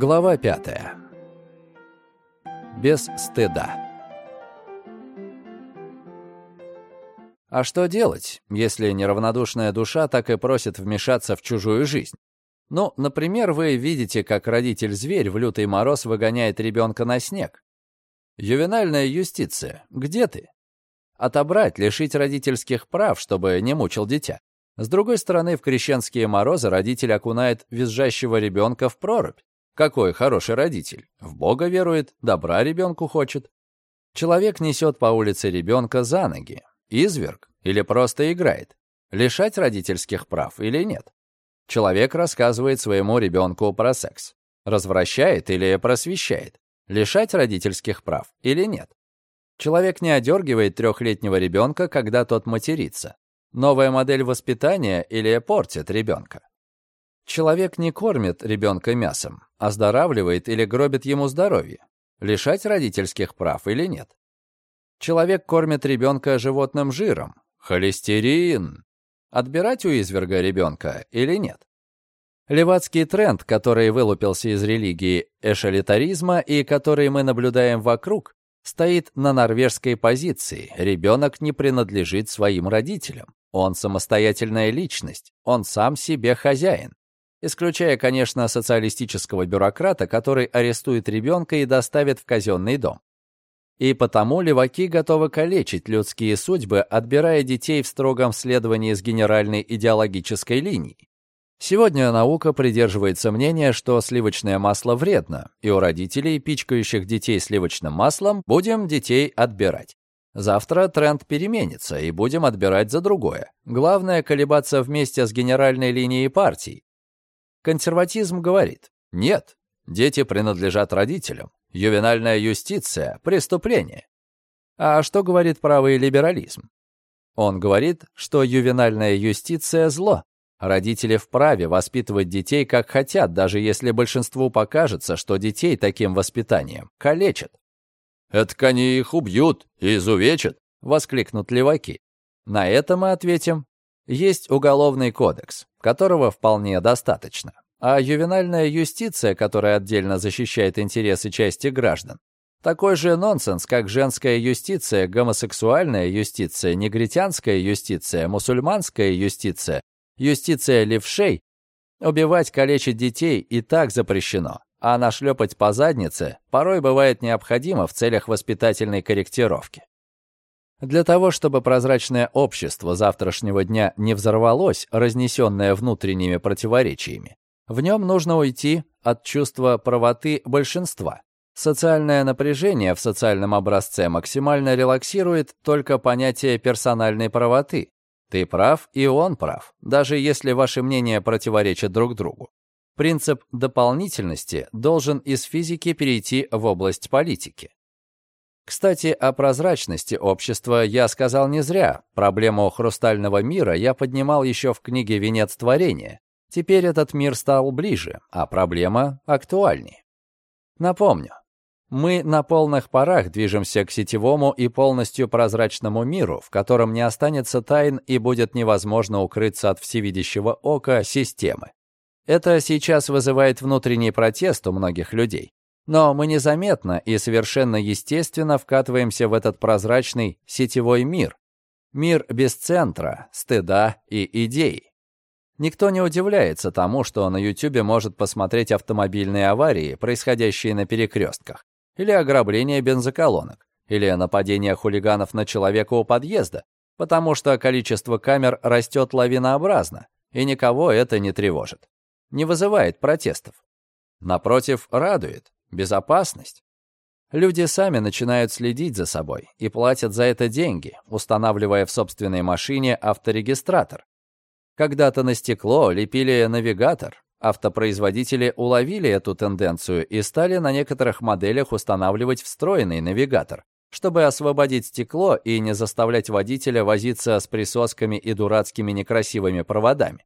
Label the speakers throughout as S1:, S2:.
S1: Глава пятая. Без стыда. А что делать, если неравнодушная душа так и просит вмешаться в чужую жизнь? Ну, например, вы видите, как родитель-зверь в лютый мороз выгоняет ребенка на снег. Ювенальная юстиция, где ты? Отобрать, лишить родительских прав, чтобы не мучил дитя. С другой стороны, в крещенские морозы родитель окунает визжащего ребенка в прорубь. Какой хороший родитель. В Бога верует, добра ребенку хочет. Человек несет по улице ребенка за ноги. Изверг или просто играет. Лишать родительских прав или нет? Человек рассказывает своему ребенку про секс. Развращает или просвещает. Лишать родительских прав или нет? Человек не одергивает трехлетнего ребенка, когда тот матерится. Новая модель воспитания или портит ребенка. Человек не кормит ребенка мясом, оздоравливает или гробит ему здоровье. Лишать родительских прав или нет? Человек кормит ребенка животным жиром. Холестерин. Отбирать у изверга ребенка или нет? Левацкий тренд, который вылупился из религии эшелитаризма и который мы наблюдаем вокруг, стоит на норвежской позиции. Ребенок не принадлежит своим родителям. Он самостоятельная личность, он сам себе хозяин. Исключая, конечно, социалистического бюрократа, который арестует ребенка и доставит в казенный дом. И потому леваки готовы калечить людские судьбы, отбирая детей в строгом следовании с генеральной идеологической линией. Сегодня наука придерживается мнения, что сливочное масло вредно, и у родителей, пичкающих детей сливочным маслом, будем детей отбирать. Завтра тренд переменится, и будем отбирать за другое. Главное – колебаться вместе с генеральной линией партий, Консерватизм говорит, нет, дети принадлежат родителям. Ювенальная юстиция – преступление. А что говорит правый либерализм? Он говорит, что ювенальная юстиция – зло. Родители вправе воспитывать детей как хотят, даже если большинству покажется, что детей таким воспитанием калечат. «Это они их убьют и изувечат», — воскликнут леваки. На это мы ответим, есть уголовный кодекс, которого вполне достаточно. А ювенальная юстиция, которая отдельно защищает интересы части граждан, такой же нонсенс, как женская юстиция, гомосексуальная юстиция, негритянская юстиция, мусульманская юстиция, юстиция левшей. Убивать, калечить детей и так запрещено, а нашлепать по заднице порой бывает необходимо в целях воспитательной корректировки. Для того, чтобы прозрачное общество завтрашнего дня не взорвалось, разнесенное внутренними противоречиями, в нем нужно уйти от чувства правоты большинства. Социальное напряжение в социальном образце максимально релаксирует только понятие персональной правоты. Ты прав, и он прав, даже если ваши мнения противоречат друг другу. Принцип дополнительности должен из физики перейти в область политики. Кстати, о прозрачности общества я сказал не зря. Проблему хрустального мира я поднимал еще в книге «Венец творения». Теперь этот мир стал ближе, а проблема актуальнее. Напомню, мы на полных парах движемся к сетевому и полностью прозрачному миру, в котором не останется тайн и будет невозможно укрыться от всевидящего ока системы. Это сейчас вызывает внутренний протест у многих людей. Но мы незаметно и совершенно естественно вкатываемся в этот прозрачный сетевой мир. Мир без центра, стыда и идей. Никто не удивляется тому, что на YouTube может посмотреть автомобильные аварии, происходящие на перекрестках, или ограбление бензоколонок, или нападение хулиганов на человека у подъезда, потому что количество камер растет лавинообразно, и никого это не тревожит. Не вызывает протестов. Напротив, радует. Безопасность. Люди сами начинают следить за собой и платят за это деньги, устанавливая в собственной машине авторегистратор. Когда-то на стекло лепили навигатор. Автопроизводители уловили эту тенденцию и стали на некоторых моделях устанавливать встроенный навигатор, чтобы освободить стекло и не заставлять водителя возиться с присосками и дурацкими некрасивыми проводами.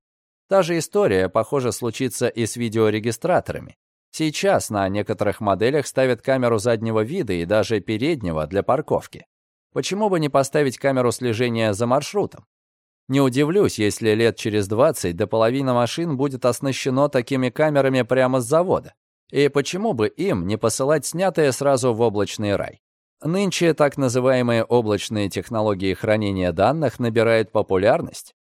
S1: Та же история, похоже, случится и с видеорегистраторами. Сейчас на некоторых моделях ставят камеру заднего вида и даже переднего для парковки. Почему бы не поставить камеру слежения за маршрутом? Не удивлюсь, если лет через 20 до половины машин будет оснащено такими камерами прямо с завода. И почему бы им не посылать снятое сразу в облачный рай? Нынче так называемые облачные технологии хранения данных набирают популярность.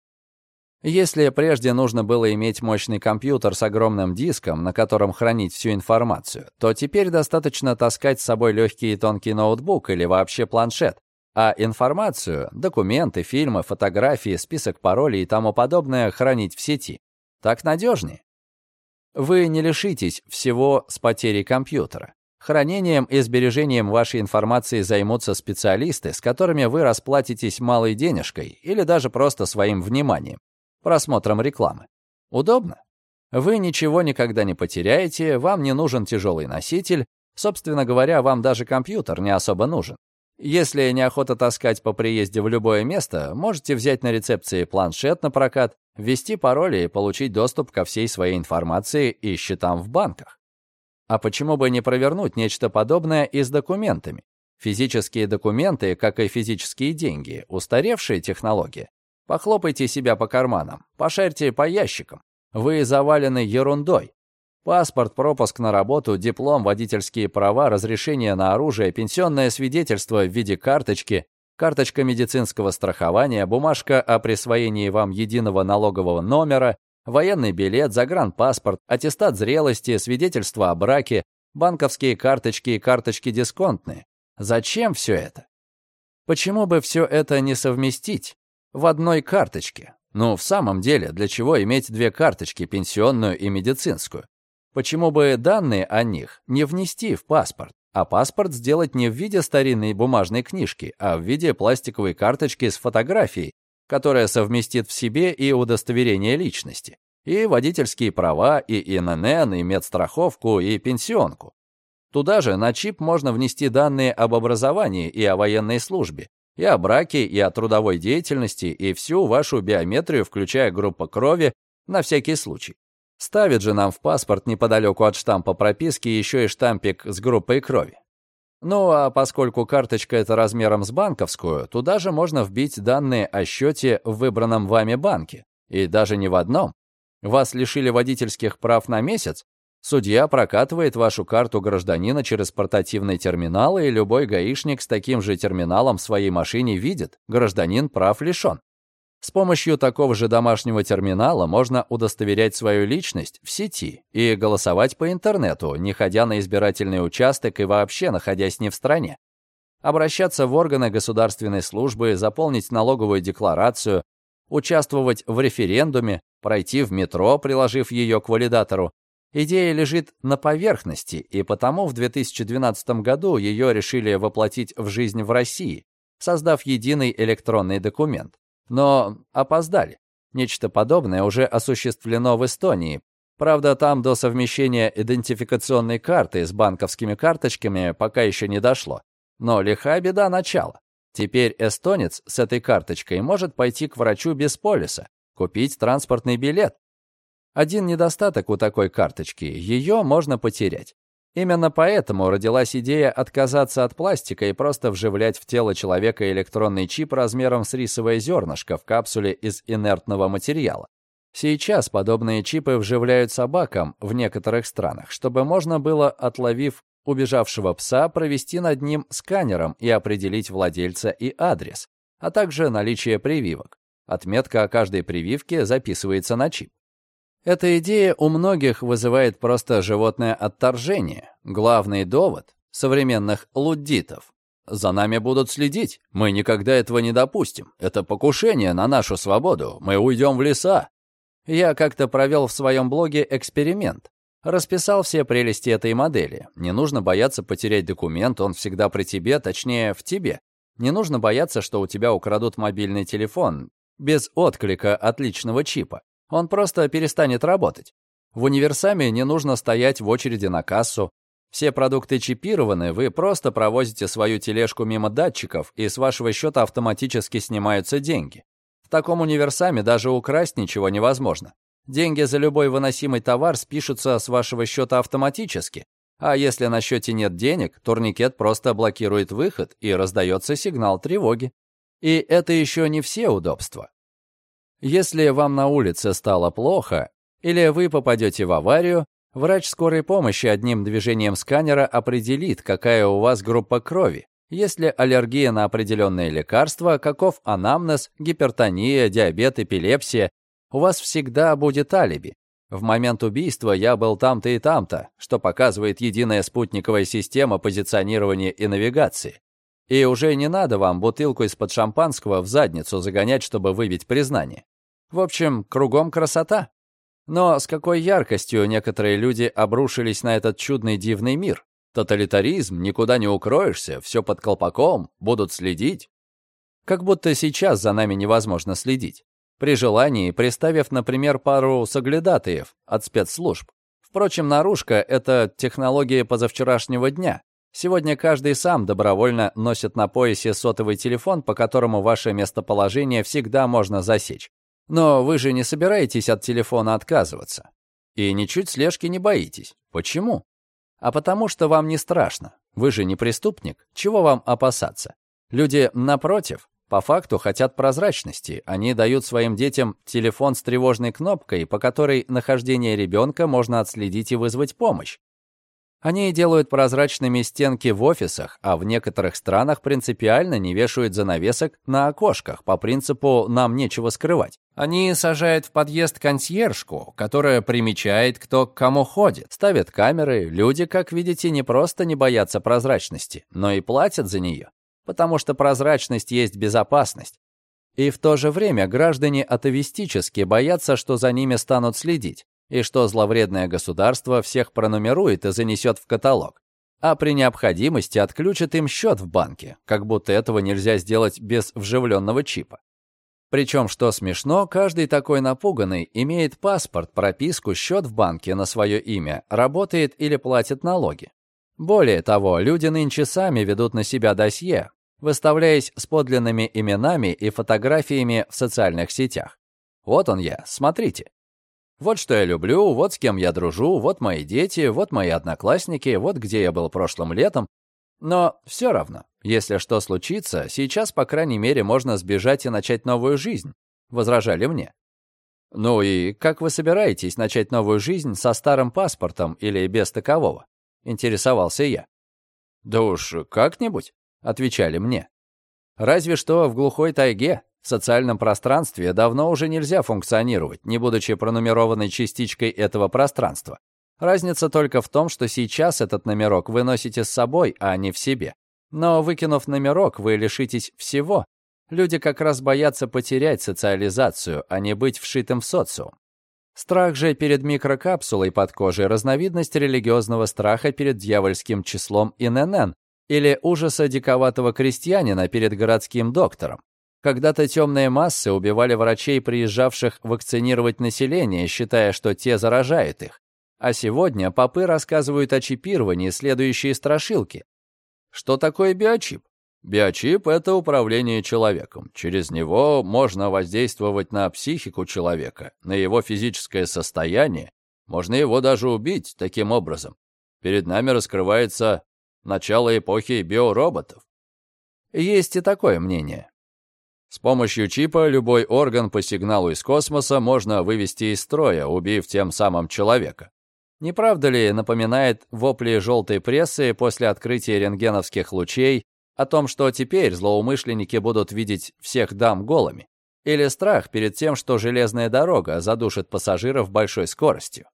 S1: Если прежде нужно было иметь мощный компьютер с огромным диском, на котором хранить всю информацию, то теперь достаточно таскать с собой легкий и тонкий ноутбук или вообще планшет, а информацию, документы, фильмы, фотографии, список паролей и тому подобное хранить в сети. Так надежнее. Вы не лишитесь всего с потерей компьютера. Хранением и сбережением вашей информации займутся специалисты, с которыми вы расплатитесь малой денежкой или даже просто своим вниманием, просмотром рекламы. Удобно? Вы ничего никогда не потеряете, вам не нужен тяжелый носитель, собственно говоря, вам даже компьютер не особо нужен. Если неохота таскать по приезде в любое место, можете взять на рецепции планшет на прокат, ввести пароли и получить доступ ко всей своей информации и счетам в банках. А почему бы не провернуть нечто подобное и с документами? Физические документы, как и физические деньги, устаревшие технологии. Похлопайте себя по карманам, пошарьте по ящикам. Вы завалены ерундой. Паспорт, пропуск на работу, диплом, водительские права, разрешение на оружие, пенсионное свидетельство в виде карточки, карточка медицинского страхования, бумажка о присвоении вам единого налогового номера, военный билет, загранпаспорт, аттестат зрелости, свидетельство о браке, банковские карточки и карточки дисконтные. Зачем все это? Почему бы все это не совместить в одной карточке? Ну, в самом деле, для чего иметь две карточки, пенсионную и медицинскую? Почему бы данные о них не внести в паспорт, а паспорт сделать не в виде старинной бумажной книжки, а в виде пластиковой карточки с фотографией, которая совместит в себе и удостоверение личности, и водительские права, и ИНН, и медстраховку, и пенсионку. Туда же на чип можно внести данные об образовании и о военной службе, и о браке, и о трудовой деятельности, и всю вашу биометрию, включая группу крови, на всякий случай. Ставит же нам в паспорт неподалеку от штампа прописки еще и штампик с группой крови. Ну а поскольку карточка это размером с банковскую, туда же можно вбить данные о счете в выбранном вами банке. И даже не в одном. Вас лишили водительских прав на месяц, судья прокатывает вашу карту гражданина через портативный терминал, и любой гаишник с таким же терминалом в своей машине видит, гражданин прав лишен. С помощью такого же домашнего терминала можно удостоверять свою личность в сети и голосовать по интернету, не ходя на избирательный участок и вообще находясь не в стране. Обращаться в органы государственной службы, заполнить налоговую декларацию, участвовать в референдуме, пройти в метро, приложив ее к валидатору. Идея лежит на поверхности, и потому в 2012 году ее решили воплотить в жизнь в России, создав единый электронный документ. Но опоздали. Нечто подобное уже осуществлено в Эстонии. Правда, там до совмещения идентификационной карты с банковскими карточками пока еще не дошло. Но лиха беда начала. Теперь эстонец с этой карточкой может пойти к врачу без полиса, купить транспортный билет. Один недостаток у такой карточки – ее можно потерять. Именно поэтому родилась идея отказаться от пластика и просто вживлять в тело человека электронный чип размером с рисовое зернышко в капсуле из инертного материала. Сейчас подобные чипы вживляют собакам в некоторых странах, чтобы можно было, отловив убежавшего пса, провести над ним сканером и определить владельца и адрес, а также наличие прививок. Отметка о каждой прививке записывается на чип. Эта идея у многих вызывает просто животное отторжение. Главный довод современных луддитов. За нами будут следить. Мы никогда этого не допустим. Это покушение на нашу свободу. Мы уйдем в леса. Я как-то провел в своем блоге эксперимент. Расписал все прелести этой модели. Не нужно бояться потерять документ, он всегда при тебе, точнее, в тебе. Не нужно бояться, что у тебя украдут мобильный телефон без отклика от личного чипа. Он просто перестанет работать. В универсаме не нужно стоять в очереди на кассу. Все продукты чипированы, вы просто провозите свою тележку мимо датчиков, и с вашего счета автоматически снимаются деньги. В таком универсаме даже украсть ничего невозможно. Деньги за любой выносимый товар спишутся с вашего счета автоматически, а если на счете нет денег, турникет просто блокирует выход и раздается сигнал тревоги. И это еще не все удобства. Если вам на улице стало плохо, или вы попадете в аварию, Врач скорой помощи одним движением сканера определит, какая у вас группа крови, есть ли аллергия на определенные лекарства, каков анамнез, гипертония, диабет, эпилепсия. У вас всегда будет алиби. В момент убийства я был там-то и там-то, что показывает единая спутниковая система позиционирования и навигации. И уже не надо вам бутылку из-под шампанского в задницу загонять, чтобы выбить признание. В общем, кругом красота. Но с какой яркостью некоторые люди обрушились на этот чудный дивный мир. Тоталитаризм, никуда не укроешься, все под колпаком, будут следить. Как будто сейчас за нами невозможно следить. При желании, приставив, например, пару соглядатаев от спецслужб. Впрочем, наружка — это технология позавчерашнего дня. Сегодня каждый сам добровольно носит на поясе сотовый телефон, по которому ваше местоположение всегда можно засечь. Но вы же не собираетесь от телефона отказываться. И ничуть слежки не боитесь. Почему? А потому что вам не страшно. Вы же не преступник. Чего вам опасаться? Люди, напротив, по факту хотят прозрачности. Они дают своим детям телефон с тревожной кнопкой, по которой нахождение ребенка можно отследить и вызвать помощь. Они делают прозрачными стенки в офисах, а в некоторых странах принципиально не вешают занавесок на окошках по принципу «нам нечего скрывать». Они сажают в подъезд консьержку, которая примечает, кто к кому ходит, ставят камеры. Люди, как видите, не просто не боятся прозрачности, но и платят за нее, потому что прозрачность есть безопасность. И в то же время граждане атовистически боятся, что за ними станут следить и что зловредное государство всех пронумерует и занесет в каталог, а при необходимости отключит им счет в банке, как будто этого нельзя сделать без вживленного чипа. Причем, что смешно, каждый такой напуганный имеет паспорт, прописку, счет в банке на свое имя, работает или платит налоги. Более того, люди нынче сами ведут на себя досье, выставляясь с подлинными именами и фотографиями в социальных сетях. Вот он я, смотрите. Вот что я люблю, вот с кем я дружу, вот мои дети, вот мои одноклассники, вот где я был прошлым летом. Но все равно, если что случится, сейчас, по крайней мере, можно сбежать и начать новую жизнь, возражали мне. Ну и как вы собираетесь начать новую жизнь со старым паспортом или без такового? Интересовался я. Да уж как-нибудь, отвечали мне. Разве что в глухой тайге, в социальном пространстве давно уже нельзя функционировать, не будучи пронумерованной частичкой этого пространства. Разница только в том, что сейчас этот номерок вы носите с собой, а не в себе. Но выкинув номерок, вы лишитесь всего. Люди как раз боятся потерять социализацию, а не быть вшитым в социум. Страх же перед микрокапсулой под кожей – разновидность религиозного страха перед дьявольским числом ИНН или ужаса диковатого крестьянина перед городским доктором. Когда-то темные массы убивали врачей, приезжавших вакцинировать население, считая, что те заражают их. А сегодня попы рассказывают о чипировании следующие страшилки. Что такое биочип? Биочип — это управление человеком. Через него можно воздействовать на психику человека, на его физическое состояние. Можно его даже убить таким образом. Перед нами раскрывается начало эпохи биороботов. Есть и такое мнение. С помощью чипа любой орган по сигналу из космоса можно вывести из строя, убив тем самым человека. Не правда ли напоминает вопли желтой прессы после открытия рентгеновских лучей о том, что теперь злоумышленники будут видеть всех дам голыми? Или страх перед тем, что железная дорога задушит пассажиров большой скоростью?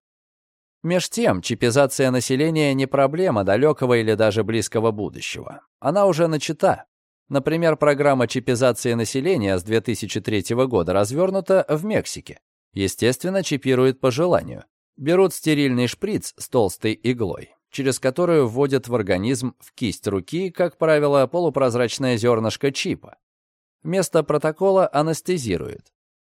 S1: Меж тем, чипизация населения не проблема далекого или даже близкого будущего. Она уже начата. Например, программа чипизации населения с 2003 года развернута в Мексике. Естественно, чипируют по желанию. Берут стерильный шприц с толстой иглой, через которую вводят в организм в кисть руки, как правило, полупрозрачное зернышко чипа. Вместо протокола анестезируют.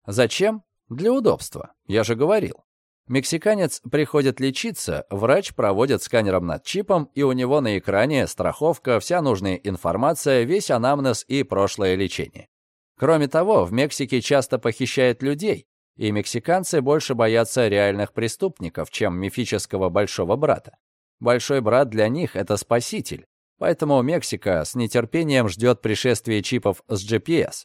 S1: Зачем? Для удобства. Я же говорил. Мексиканец приходит лечиться, врач проводит сканером над чипом, и у него на экране страховка, вся нужная информация, весь анамнез и прошлое лечение. Кроме того, в Мексике часто похищают людей, и мексиканцы больше боятся реальных преступников, чем мифического большого брата. Большой брат для них — это спаситель, поэтому Мексика с нетерпением ждет пришествия чипов с GPS.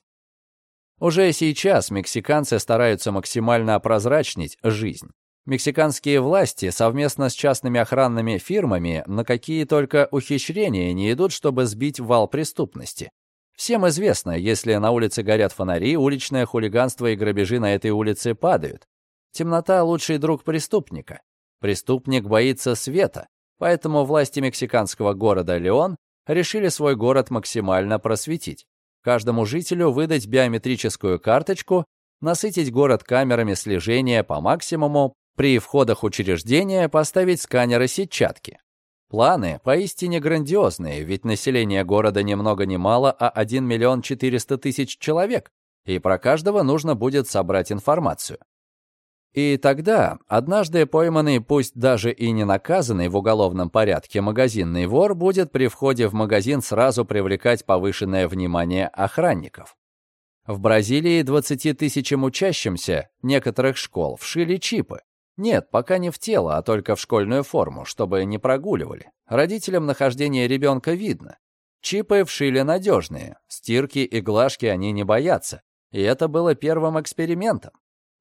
S1: Уже сейчас мексиканцы стараются максимально опрозрачнить жизнь. Мексиканские власти совместно с частными охранными фирмами на какие только ухищрения не идут, чтобы сбить вал преступности. Всем известно, если на улице горят фонари, уличное хулиганство и грабежи на этой улице падают. Темнота — лучший друг преступника. Преступник боится света, поэтому власти мексиканского города Леон решили свой город максимально просветить. Каждому жителю выдать биометрическую карточку, насытить город камерами слежения по максимуму, при входах учреждения поставить сканеры сетчатки. Планы поистине грандиозные, ведь население города ни много ни мало, а 1 миллион 400 тысяч человек, и про каждого нужно будет собрать информацию. И тогда однажды пойманный, пусть даже и не наказанный в уголовном порядке магазинный вор будет при входе в магазин сразу привлекать повышенное внимание охранников. В Бразилии 20 тысячам учащимся некоторых школ вшили чипы, нет, пока не в тело, а только в школьную форму, чтобы не прогуливали. Родителям нахождение ребенка видно. Чипы вшили надежные, стирки и глажки они не боятся. И это было первым экспериментом.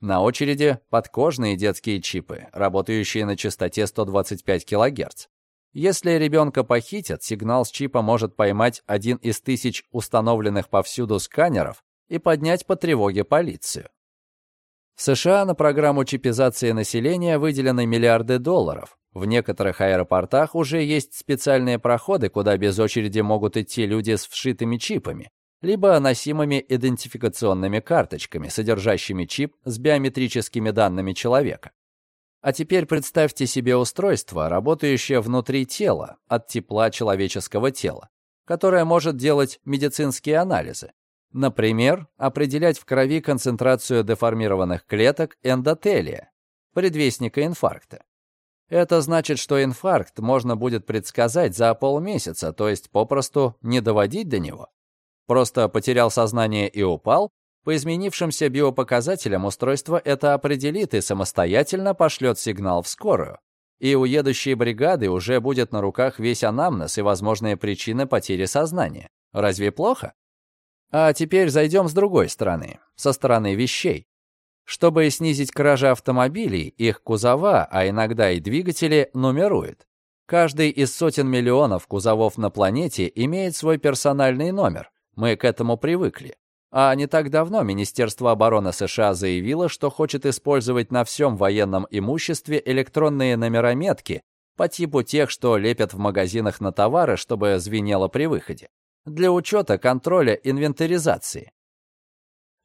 S1: На очереди подкожные детские чипы, работающие на частоте 125 кГц. Если ребенка похитят, сигнал с чипа может поймать один из тысяч установленных повсюду сканеров и поднять по тревоге полицию. В США на программу чипизации населения выделены миллиарды долларов. В некоторых аэропортах уже есть специальные проходы, куда без очереди могут идти люди с вшитыми чипами, либо носимыми идентификационными карточками, содержащими чип с биометрическими данными человека. А теперь представьте себе устройство, работающее внутри тела, от тепла человеческого тела, которое может делать медицинские анализы, Например, определять в крови концентрацию деформированных клеток эндотелия, предвестника инфаркта. Это значит, что инфаркт можно будет предсказать за полмесяца, то есть попросту не доводить до него. Просто потерял сознание и упал, по изменившимся биопоказателям устройство это определит и самостоятельно пошлет сигнал в скорую. И у едущей бригады уже будет на руках весь анамнез и возможные причины потери сознания. Разве плохо? А теперь зайдем с другой стороны, со стороны вещей. Чтобы снизить кражи автомобилей, их кузова, а иногда и двигатели, нумеруют. Каждый из сотен миллионов кузовов на планете имеет свой персональный номер. Мы к этому привыкли. А не так давно Министерство обороны США заявило, что хочет использовать на всем военном имуществе электронные номерометки по типу тех, что лепят в магазинах на товары, чтобы звенело при выходе для учета, контроля, инвентаризации.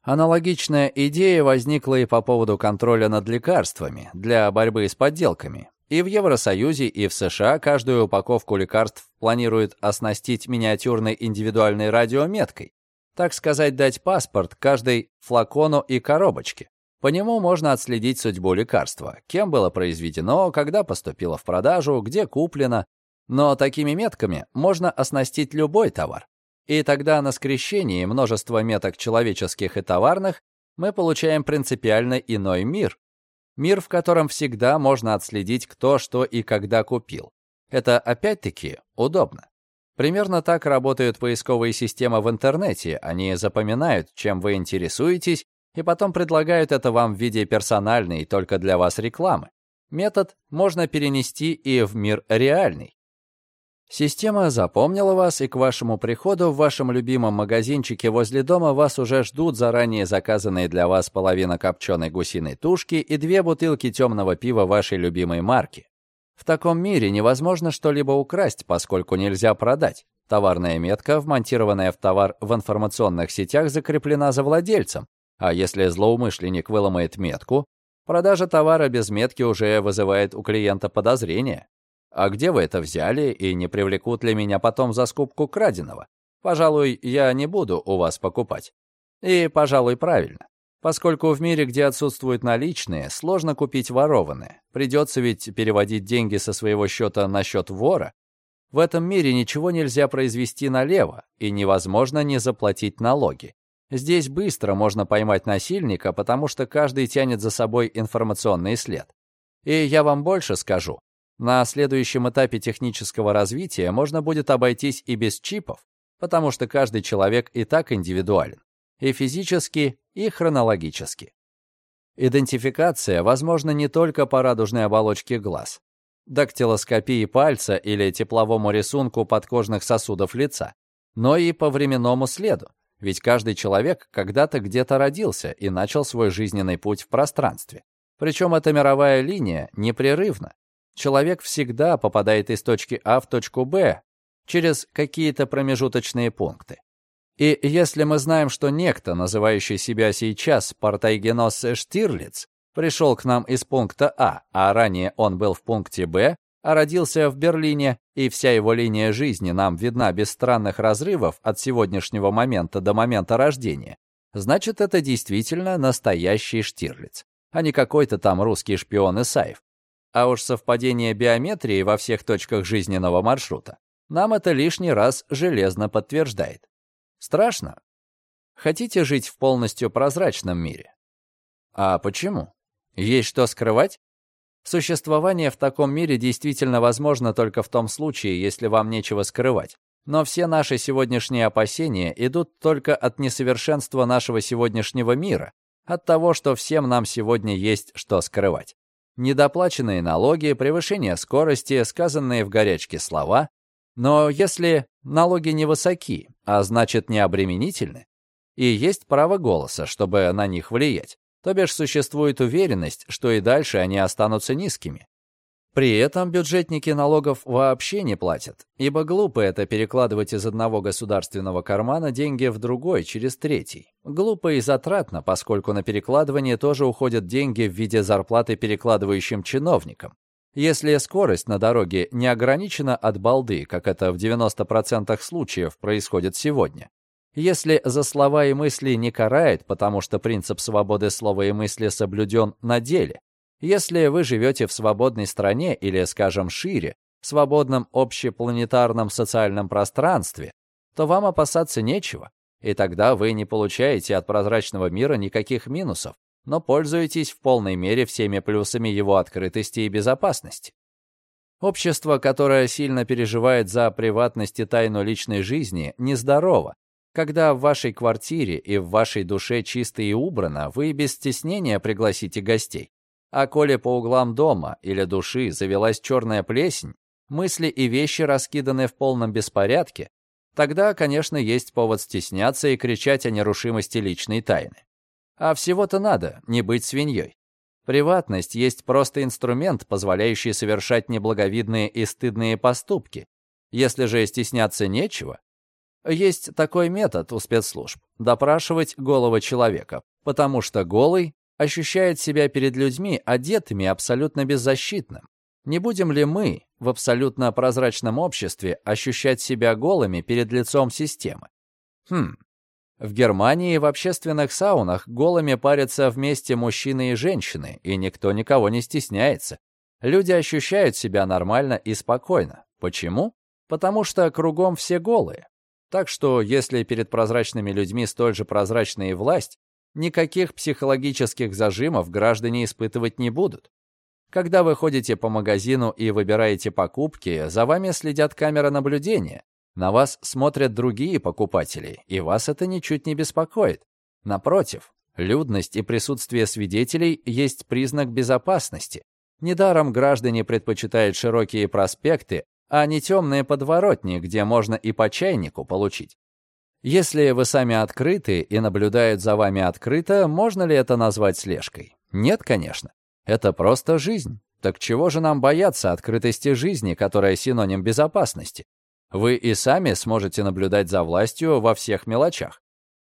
S1: Аналогичная идея возникла и по поводу контроля над лекарствами для борьбы с подделками. И в Евросоюзе, и в США каждую упаковку лекарств планируют оснастить миниатюрной индивидуальной радиометкой. Так сказать, дать паспорт каждой флакону и коробочке. По нему можно отследить судьбу лекарства, кем было произведено, когда поступило в продажу, где куплено. Но такими метками можно оснастить любой товар. И тогда на скрещении множества меток человеческих и товарных мы получаем принципиально иной мир. Мир, в котором всегда можно отследить, кто что и когда купил. Это опять-таки удобно. Примерно так работают поисковые системы в интернете. Они запоминают, чем вы интересуетесь, и потом предлагают это вам в виде персональной только для вас рекламы. Метод можно перенести и в мир реальный. Система запомнила вас, и к вашему приходу в вашем любимом магазинчике возле дома вас уже ждут заранее заказанные для вас половина копченой гусиной тушки и две бутылки темного пива вашей любимой марки. В таком мире невозможно что-либо украсть, поскольку нельзя продать. Товарная метка, вмонтированная в товар в информационных сетях, закреплена за владельцем. А если злоумышленник выломает метку, продажа товара без метки уже вызывает у клиента подозрения. А где вы это взяли и не привлекут ли меня потом за скупку краденого? Пожалуй, я не буду у вас покупать. И, пожалуй, правильно. Поскольку в мире, где отсутствуют наличные, сложно купить ворованные. Придется ведь переводить деньги со своего счета на счет вора. В этом мире ничего нельзя произвести налево, и невозможно не заплатить налоги. Здесь быстро можно поймать насильника, потому что каждый тянет за собой информационный след. И я вам больше скажу. На следующем этапе технического развития можно будет обойтись и без чипов, потому что каждый человек и так индивидуален, и физически, и хронологически. Идентификация возможна не только по радужной оболочке глаз, дактилоскопии пальца или тепловому рисунку подкожных сосудов лица, но и по временному следу, ведь каждый человек когда-то где-то родился и начал свой жизненный путь в пространстве. Причем эта мировая линия непрерывна. Человек всегда попадает из точки А в точку Б через какие-то промежуточные пункты. И если мы знаем, что некто, называющий себя сейчас Портайгенос Штирлиц, пришел к нам из пункта А, а ранее он был в пункте Б, а родился в Берлине, и вся его линия жизни нам видна без странных разрывов от сегодняшнего момента до момента рождения, значит, это действительно настоящий Штирлиц, а не какой-то там русский шпион Исаев. А уж совпадение биометрии во всех точках жизненного маршрута нам это лишний раз железно подтверждает. Страшно? Хотите жить в полностью прозрачном мире? А почему? Есть что скрывать? Существование в таком мире действительно возможно только в том случае, если вам нечего скрывать. Но все наши сегодняшние опасения идут только от несовершенства нашего сегодняшнего мира, от того, что всем нам сегодня есть что скрывать. Недоплаченные налоги, превышение скорости, сказанные в горячке слова. Но если налоги невысоки, а значит не обременительны, и есть право голоса, чтобы на них влиять, то бишь существует уверенность, что и дальше они останутся низкими. При этом бюджетники налогов вообще не платят, ибо глупо это перекладывать из одного государственного кармана деньги в другой через третий. Глупо и затратно, поскольку на перекладывание тоже уходят деньги в виде зарплаты перекладывающим чиновникам. Если скорость на дороге не ограничена от балды, как это в 90% случаев происходит сегодня, если за слова и мысли не карает, потому что принцип свободы слова и мысли соблюден на деле, если вы живете в свободной стране или, скажем, шире, свободном общепланетарном социальном пространстве, то вам опасаться нечего, и тогда вы не получаете от прозрачного мира никаких минусов, но пользуетесь в полной мере всеми плюсами его открытости и безопасности. Общество, которое сильно переживает за приватность и тайну личной жизни, нездорово, когда в вашей квартире и в вашей душе чисто и убрано, вы без стеснения пригласите гостей. А коли по углам дома или души завелась черная плесень, мысли и вещи раскиданы в полном беспорядке, тогда, конечно, есть повод стесняться и кричать о нерушимости личной тайны. А всего-то надо не быть свиньей. Приватность есть просто инструмент, позволяющий совершать неблаговидные и стыдные поступки. Если же стесняться нечего, есть такой метод у спецслужб – допрашивать голого человека, потому что голый ощущает себя перед людьми одетыми абсолютно беззащитным. Не будем ли мы в абсолютно прозрачном обществе ощущать себя голыми перед лицом системы? Хм. В Германии в общественных саунах голыми парятся вместе мужчины и женщины, и никто никого не стесняется. Люди ощущают себя нормально и спокойно. Почему? Потому что кругом все голые. Так что, если перед прозрачными людьми столь же прозрачная и власть, никаких психологических зажимов граждане испытывать не будут. Когда вы ходите по магазину и выбираете покупки, за вами следят камеры наблюдения, на вас смотрят другие покупатели, и вас это ничуть не беспокоит. Напротив, людность и присутствие свидетелей есть признак безопасности. Недаром граждане предпочитают широкие проспекты, а не темные подворотни, где можно и по чайнику получить. Если вы сами открыты и наблюдают за вами открыто, можно ли это назвать слежкой? Нет, конечно. Это просто жизнь. Так чего же нам бояться открытости жизни, которая синоним безопасности? Вы и сами сможете наблюдать за властью во всех мелочах.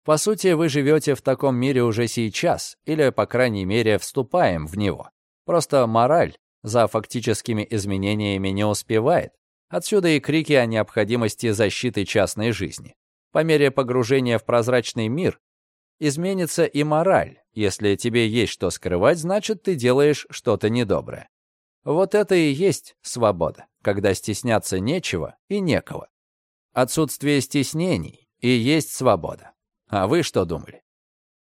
S1: По сути, вы живете в таком мире уже сейчас, или, по крайней мере, вступаем в него. Просто мораль за фактическими изменениями не успевает. Отсюда и крики о необходимости защиты частной жизни. По мере погружения в прозрачный мир изменится и мораль. Если тебе есть что скрывать, значит, ты делаешь что-то недоброе. Вот это и есть свобода, когда стесняться нечего и некого. Отсутствие стеснений и есть свобода. А вы что думали?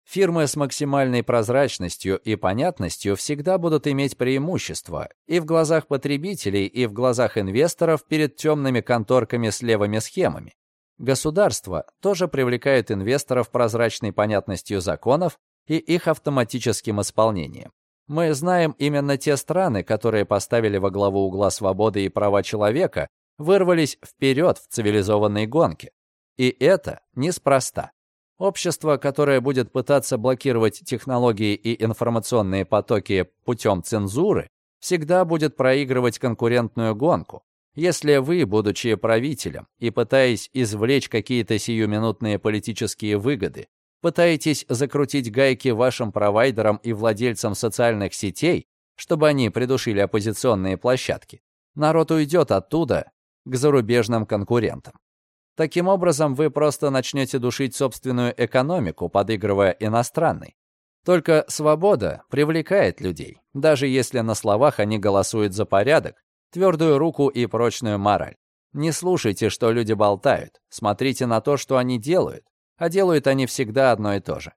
S1: Фирмы с максимальной прозрачностью и понятностью всегда будут иметь преимущество и в глазах потребителей, и в глазах инвесторов перед темными конторками с левыми схемами. Государство тоже привлекает инвесторов прозрачной понятностью законов, и их автоматическим исполнением. Мы знаем именно те страны, которые поставили во главу угла свободы и права человека, вырвались вперед в цивилизованной гонке. И это неспроста. Общество, которое будет пытаться блокировать технологии и информационные потоки путем цензуры, всегда будет проигрывать конкурентную гонку. Если вы, будучи правителем и пытаясь извлечь какие-то сиюминутные политические выгоды, пытаетесь закрутить гайки вашим провайдерам и владельцам социальных сетей, чтобы они придушили оппозиционные площадки, народ уйдет оттуда к зарубежным конкурентам. Таким образом, вы просто начнете душить собственную экономику, подыгрывая иностранной. Только свобода привлекает людей, даже если на словах они голосуют за порядок, твердую руку и прочную мораль. Не слушайте, что люди болтают, смотрите на то, что они делают, а делают они всегда одно и то же.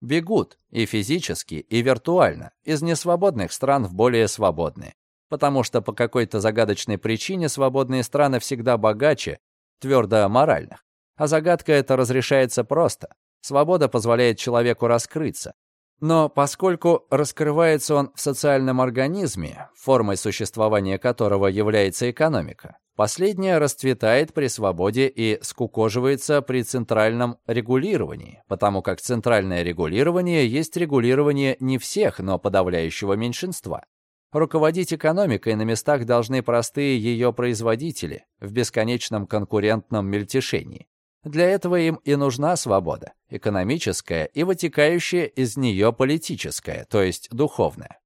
S1: Бегут и физически, и виртуально из несвободных стран в более свободные, потому что по какой-то загадочной причине свободные страны всегда богаче твердо моральных. А загадка эта разрешается просто. Свобода позволяет человеку раскрыться. Но поскольку раскрывается он в социальном организме, формой существования которого является экономика, последняя расцветает при свободе и скукоживается при центральном регулировании, потому как центральное регулирование есть регулирование не всех, но подавляющего меньшинства. Руководить экономикой на местах должны простые ее производители в бесконечном конкурентном мельтешении. Для этого им и нужна свобода, экономическая и вытекающая из нее политическая, то есть духовная.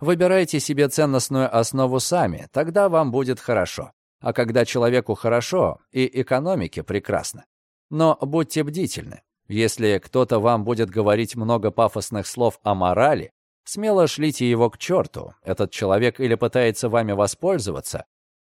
S1: Выбирайте себе ценностную основу сами, тогда вам будет хорошо. А когда человеку хорошо, и экономике прекрасно. Но будьте бдительны. Если кто-то вам будет говорить много пафосных слов о морали, Смело шлите его к черту. Этот человек или пытается вами воспользоваться,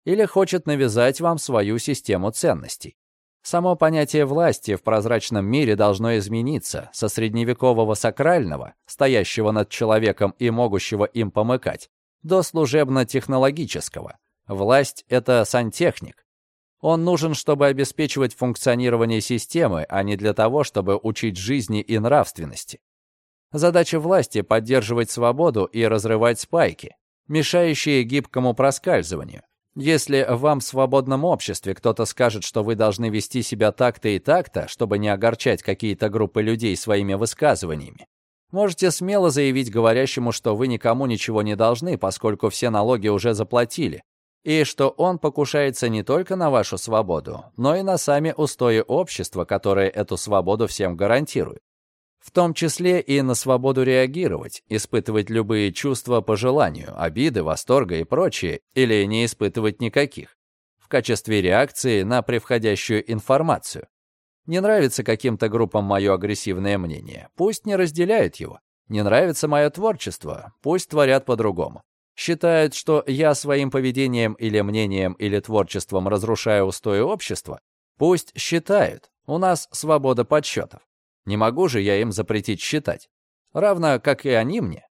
S1: или хочет навязать вам свою систему ценностей. Само понятие власти в прозрачном мире должно измениться со средневекового сакрального, стоящего над человеком и могущего им помыкать, до служебно-технологического. Власть — это сантехник. Он нужен, чтобы обеспечивать функционирование системы, а не для того, чтобы учить жизни и нравственности. Задача власти — поддерживать свободу и разрывать спайки, мешающие гибкому проскальзыванию. Если вам в свободном обществе кто-то скажет, что вы должны вести себя так-то и так-то, чтобы не огорчать какие-то группы людей своими высказываниями, можете смело заявить говорящему, что вы никому ничего не должны, поскольку все налоги уже заплатили, и что он покушается не только на вашу свободу, но и на сами устои общества, которые эту свободу всем гарантируют в том числе и на свободу реагировать, испытывать любые чувства по желанию, обиды, восторга и прочее, или не испытывать никаких, в качестве реакции на превходящую информацию. Не нравится каким-то группам мое агрессивное мнение, пусть не разделяют его. Не нравится мое творчество, пусть творят по-другому. Считают, что я своим поведением или мнением или творчеством разрушаю устои общества, пусть считают, у нас свобода подсчетов. Не могу же я им запретить считать. Равно, как и они мне.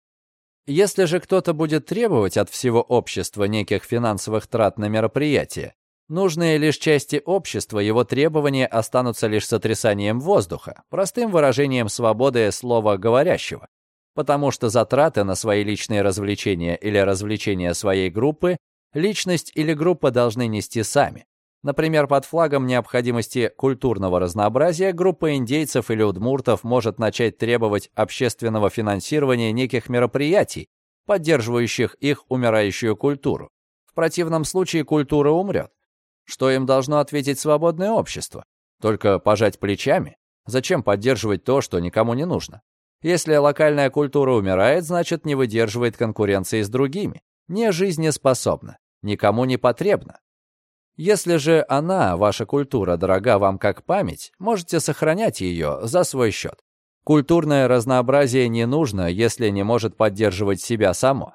S1: Если же кто-то будет требовать от всего общества неких финансовых трат на мероприятие, нужные лишь части общества его требования останутся лишь сотрясанием воздуха, простым выражением свободы слова говорящего. Потому что затраты на свои личные развлечения или развлечения своей группы личность или группа должны нести сами. Например, под флагом необходимости культурного разнообразия группа индейцев или удмуртов может начать требовать общественного финансирования неких мероприятий, поддерживающих их умирающую культуру. В противном случае культура умрет. Что им должно ответить свободное общество? Только пожать плечами? Зачем поддерживать то, что никому не нужно? Если локальная культура умирает, значит не выдерживает конкуренции с другими, не жизнеспособна, никому не потребна. Если же она, ваша культура, дорога вам как память, можете сохранять ее за свой счет. Культурное разнообразие не нужно, если не может поддерживать себя само.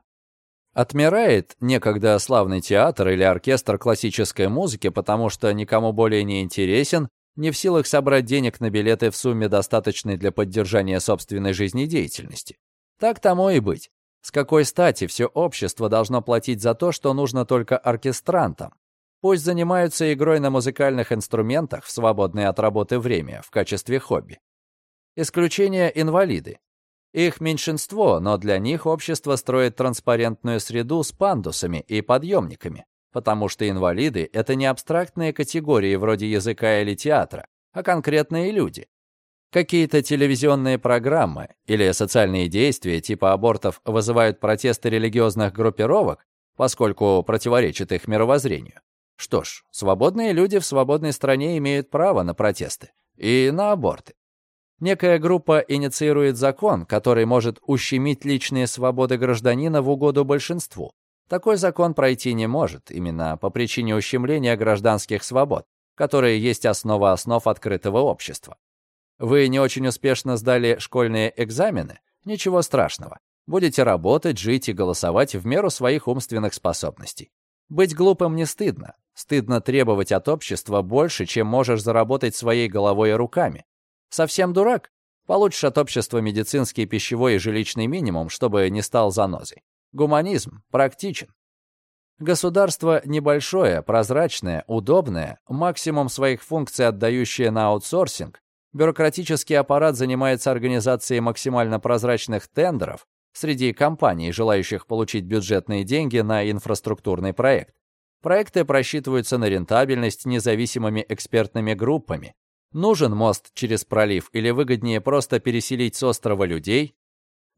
S1: Отмирает некогда славный театр или оркестр классической музыки, потому что никому более не интересен, не в силах собрать денег на билеты в сумме, достаточной для поддержания собственной жизнедеятельности. Так тому и быть. С какой стати все общество должно платить за то, что нужно только оркестрантам? Пусть занимаются игрой на музыкальных инструментах в свободное от работы время в качестве хобби. Исключение – инвалиды. Их меньшинство, но для них общество строит транспарентную среду с пандусами и подъемниками, потому что инвалиды — это не абстрактные категории вроде языка или театра, а конкретные люди. Какие-то телевизионные программы или социальные действия типа абортов вызывают протесты религиозных группировок, поскольку противоречат их мировоззрению. Что ж, свободные люди в свободной стране имеют право на протесты и на аборты. Некая группа инициирует закон, который может ущемить личные свободы гражданина в угоду большинству. Такой закон пройти не может, именно по причине ущемления гражданских свобод, которые есть основа основ открытого общества. Вы не очень успешно сдали школьные экзамены? Ничего страшного. Будете работать, жить и голосовать в меру своих умственных способностей. Быть глупым не стыдно. Стыдно требовать от общества больше, чем можешь заработать своей головой и руками. Совсем дурак? Получишь от общества медицинский, пищевой и жилищный минимум, чтобы не стал занозой. Гуманизм практичен. Государство небольшое, прозрачное, удобное, максимум своих функций отдающее на аутсорсинг, бюрократический аппарат занимается организацией максимально прозрачных тендеров среди компаний, желающих получить бюджетные деньги на инфраструктурный проект. Проекты просчитываются на рентабельность независимыми экспертными группами, Нужен мост через пролив или выгоднее просто переселить с острова людей?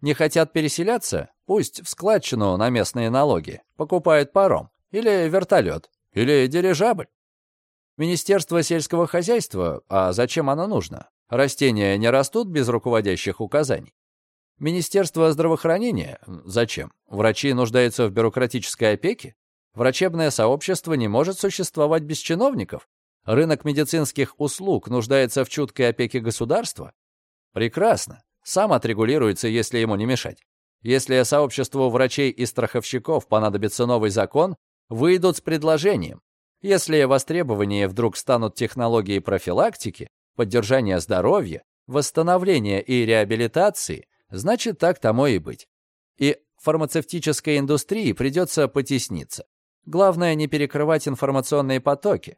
S1: Не хотят переселяться? Пусть в складчину на местные налоги. Покупают паром. Или вертолет. Или дирижабль. Министерство сельского хозяйства, а зачем оно нужно? Растения не растут без руководящих указаний. Министерство здравоохранения? Зачем? Врачи нуждаются в бюрократической опеке? Врачебное сообщество не может существовать без чиновников? Рынок медицинских услуг нуждается в чуткой опеке государства? Прекрасно. Сам отрегулируется, если ему не мешать. Если сообществу врачей и страховщиков понадобится новый закон, выйдут с предложением. Если востребования вдруг станут технологии профилактики, поддержания здоровья, восстановления и реабилитации, значит, так тому и быть. И фармацевтической индустрии придется потесниться. Главное не перекрывать информационные потоки,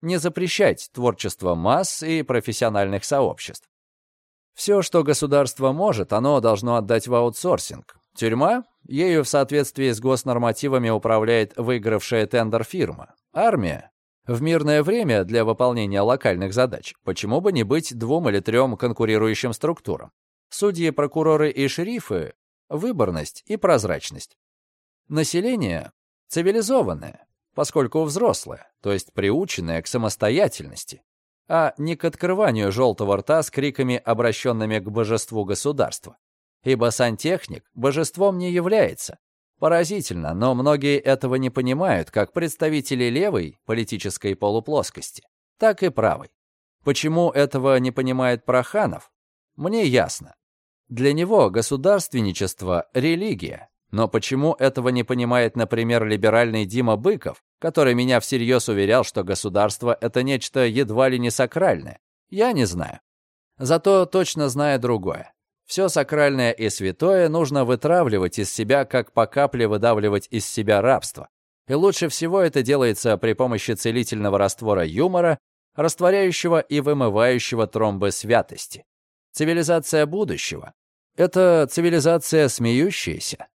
S1: не запрещать творчество масс и профессиональных сообществ. Все, что государство может, оно должно отдать в аутсорсинг. Тюрьма? Ею в соответствии с госнормативами управляет выигравшая тендер фирма. Армия? В мирное время для выполнения локальных задач. Почему бы не быть двум или трем конкурирующим структурам? Судьи, прокуроры и шерифы – выборность и прозрачность. Население – цивилизованное поскольку взрослая, то есть приученная к самостоятельности, а не к открыванию желтого рта с криками, обращенными к божеству государства. Ибо сантехник божеством не является. Поразительно, но многие этого не понимают, как представители левой политической полуплоскости, так и правой. Почему этого не понимает Проханов? Мне ясно. Для него государственничество – религия. Но почему этого не понимает, например, либеральный Дима Быков, который меня всерьез уверял, что государство — это нечто едва ли не сакральное. Я не знаю. Зато точно знаю другое. Все сакральное и святое нужно вытравливать из себя, как по капле выдавливать из себя рабство. И лучше всего это делается при помощи целительного раствора юмора, растворяющего и вымывающего тромбы святости. Цивилизация будущего — это цивилизация смеющаяся,